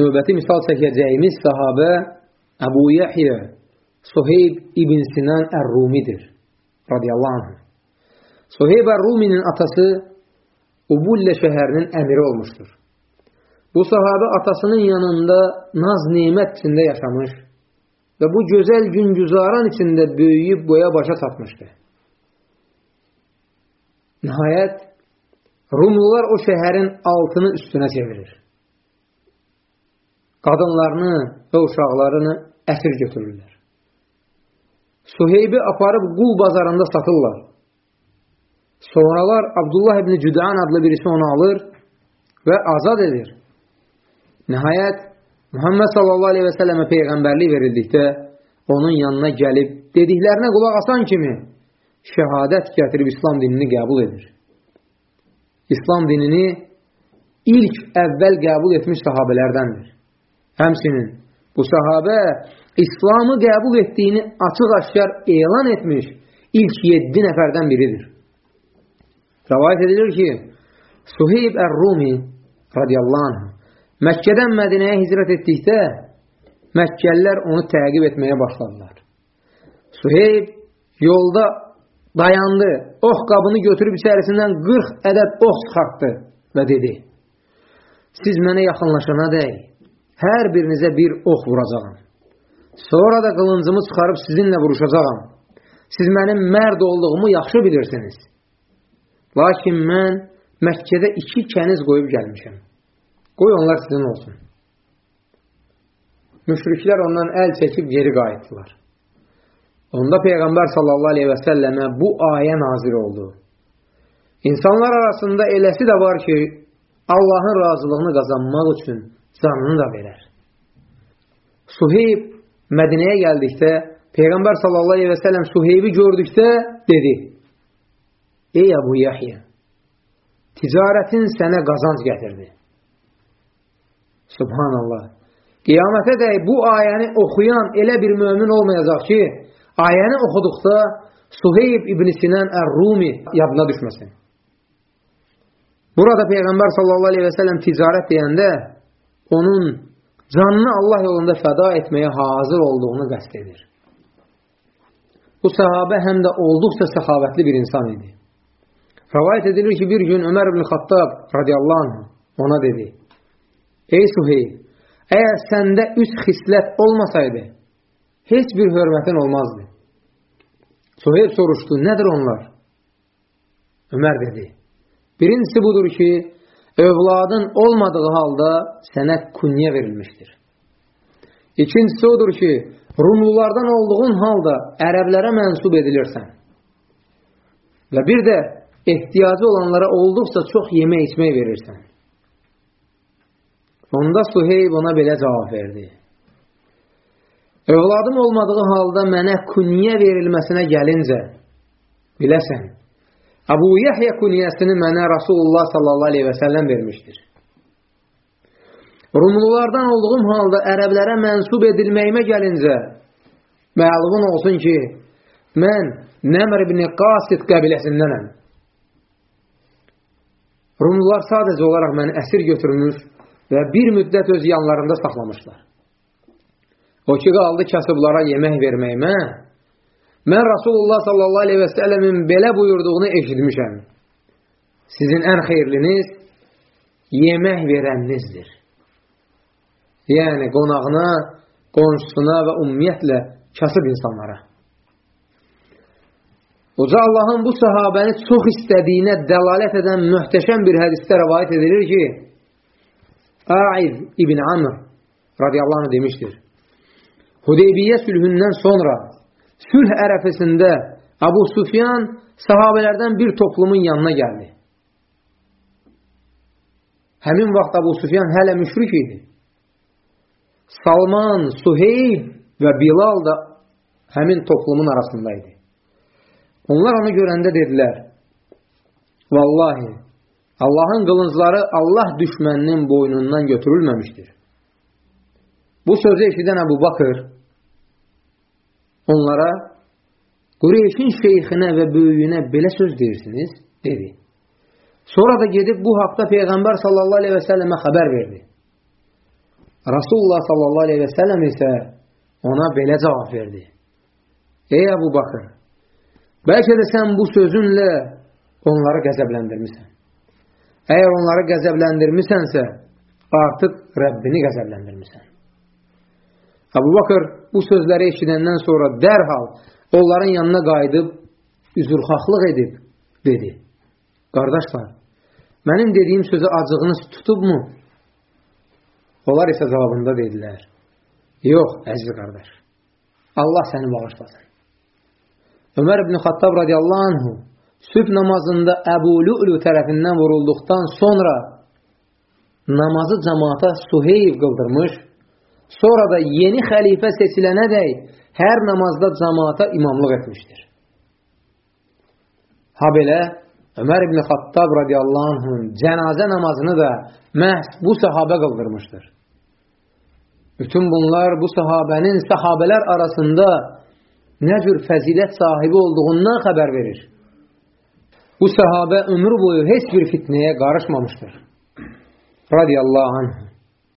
növbəti misal çəkəcəyimiz sahabə Əbu Yəhyə Suheyb ibn Sinan Ər-Rumidir. Radiyallahu anh. Suheyb Ər-Ruminin atası Ubullə şəhərinin əmiri olmuşdur. Bu sahabə atasının yanında naz nimət içində yaşamış və bu gözəl gün güzaran içində böyüyüb boya başa çatmışdı. Nəhayət, Rumlular o şəhərin altını üstünə çevirir. Qadınlarını və uşaqlarını əsir götürürlər. Suheybi aparıb qul bazarında satırlar. Sonralar Abdullah ibn Cüdan adlı birisi onu alır və azad edir. Nəhayət, Muhammed sallallahu aleyhi və səlləmə peyğəmbərlik verildikdə onun yanına gəlib dediklərinə qulaq asan kimi şəhadət gətirib İslam dinini qəbul edir. İslam dinini ilk əvvəl qəbul etmiş sahabələrdəndir. Həmsinin bu sahabə İslamı qəbul etdiyini açıq-aşkar elan etmiş ilk yeddi nəfərdən biridir. Rəvayət edilir ki, Suheyb Ər-Rumi radiyallahu anh Məkkədən Mədinəyə hicrət etdikdə Məkkəllər onu təqib etməyə başladılar. Suheyb yolda dayandı, ox qabını götürüb içərisindən 40 ədəd ox çıxartdı və dedi, siz mənə yaxınlaşana dək, hər birinizə bir ox vuracağım. Sonra da qılıncımı çıxarıb sizinlə vuruşacağam. Siz mənim mərd olduğumu yaxşı bilirsiniz. Lakin mən Məkkədə iki kəniz qoyub gəlmişəm. Qoy onlar sizin olsun. Müşriklər ondan əl çəkib geri qayıtdılar. Onda Peyğəmbər sallallahu aleyhi və səlləmə bu ayə nazir oldu. İnsanlar arasında eləsi də var ki, Allahın razılığını qazanmaq üçün canını da verər. Suheyb Mədinəyə gəldikdə Peyğəmbər sallallahu aleyhi və səlləm Suheybi gördükdə dedi, Ey Əbu Yahya, ticarətin sənə qazanc gətirdi. Subhanallah. Qiyamətə dəy bu ayəni oxuyan elə bir mömin olmayacaq ki, ayəni oxuduqda Suheyb ibn Sinan Ər-Rumi yadına düşməsin. Burada Peyğəmbər sallallahu aleyhi və səlləm ticarət deyəndə onun canını Allah yolunda fəda etməyə hazır olduğunu qəst edir. Bu səhabə həm də olduqca səxavətli bir insan idi. Rəvayət edilir ki, bir gün Ömər ibn Xattab radiyallahu anh ona dedi, Ey Suheyb, əgər səndə üç xislət olmasaydı, heç bir hörmətin olmazdı. Suheyb soruşdu, nədir onlar? Ömər dedi, birincisi budur ki, övladın olmadığı halda sənə kunyə verilmişdir. İkincisi odur ki, Rumlulardan olduğun halda ərəblərə mənsub edilirsən. Və bir də ehtiyacı olanlara olduqca çox yemək içmək verirsən. Onda Suheyb ona belə cavab verdi. Övladım olmadığı halda mənə kunyə verilməsinə gəlincə, biləsən, Əbu Yəhyə kunyəsini mənə Rasulullah sallallahu aleyhi və səlləm vermişdir. Rumlulardan olduğum halda ərəblərə mənsub edilməyimə gəlincə, məlumun olsun ki, mən Nəmr ibn Qasid qəbiləsindənəm. Rumlular sadəcə olaraq məni əsir götürmüş və bir müddət öz yanlarında saxlamışlar. O ki, qaldı kasıblara yemək verməyimə, mən Rasulullah sallallahu aleyhi və səlləmin belə buyurduğunu eşitmişəm. Sizin ən xeyirliniz yemək verəninizdir. Yəni, qonağına, qonşusuna və ümumiyyətlə kasıb insanlara. Uca Allahın bu sahabəni çox istədiyinə dəlalət edən möhtəşəm bir hədisdə rəvayət edilir ki, Aiz İbn Amr radiyallahu anh demişdir. Hudeybiyyə sülhündən sonra sülh ərəfəsində Abu Sufyan sahabələrdən bir toplumun yanına gəldi. Həmin vaxt Abu Sufyan hələ müşrik idi. Salman, Suheyb və Bilal da həmin toplumun arasındaydı. Onlar onu görəndə dedilər, Vallahi, Allahın qılıncları Allah düşməninin boynundan götürülməmişdir. Bu sözü eşidən Əbu Bakır onlara Qureyşin şeyxinə və böyüyünə belə söz deyirsiniz, dedi. Sonra da gedib bu haqda Peyğəmbər sallallahu aleyhi və səlləmə xəbər verdi. Rasulullah sallallahu aleyhi və səlləm isə ona belə cavab verdi. Ey Əbu Bakır, bəlkə də sən bu sözünlə onları qəzəbləndirmirsən. Əgər onları qəzəbləndirmirsənsə, artıq Rəbbini qəzəbləndirmirsən. Əbu Bakır bu sözləri eşidəndən sonra dərhal onların yanına qayıdıb, üzrxahlıq edib, dedi. Qardaşlar, mənim dediyim sözə acığınız tutubmu? Onlar isə cavabında dedilər, yox, əziz qardaş, Allah səni bağışlasın. Ömər ibn Xattab radiyallahu anhu sübh namazında Əbu Lü'lü tərəfindən vurulduqdan sonra namazı cəmaata Suheyv qıldırmış, sonra da yeni xəlifə seçilənə dək hər namazda cəmaata imamlıq etmişdir. Ha belə, Ömər ibn Xattab radiyallahu anhın cənazə namazını da məhz bu sahabə qıldırmışdır. Bütün bunlar bu sahabənin sahabələr arasında nə cür fəzilət sahibi olduğundan xəbər verir. Bu sahabə ömür boyu heç bir fitnəyə qarışmamışdır. Radiyallahu anh.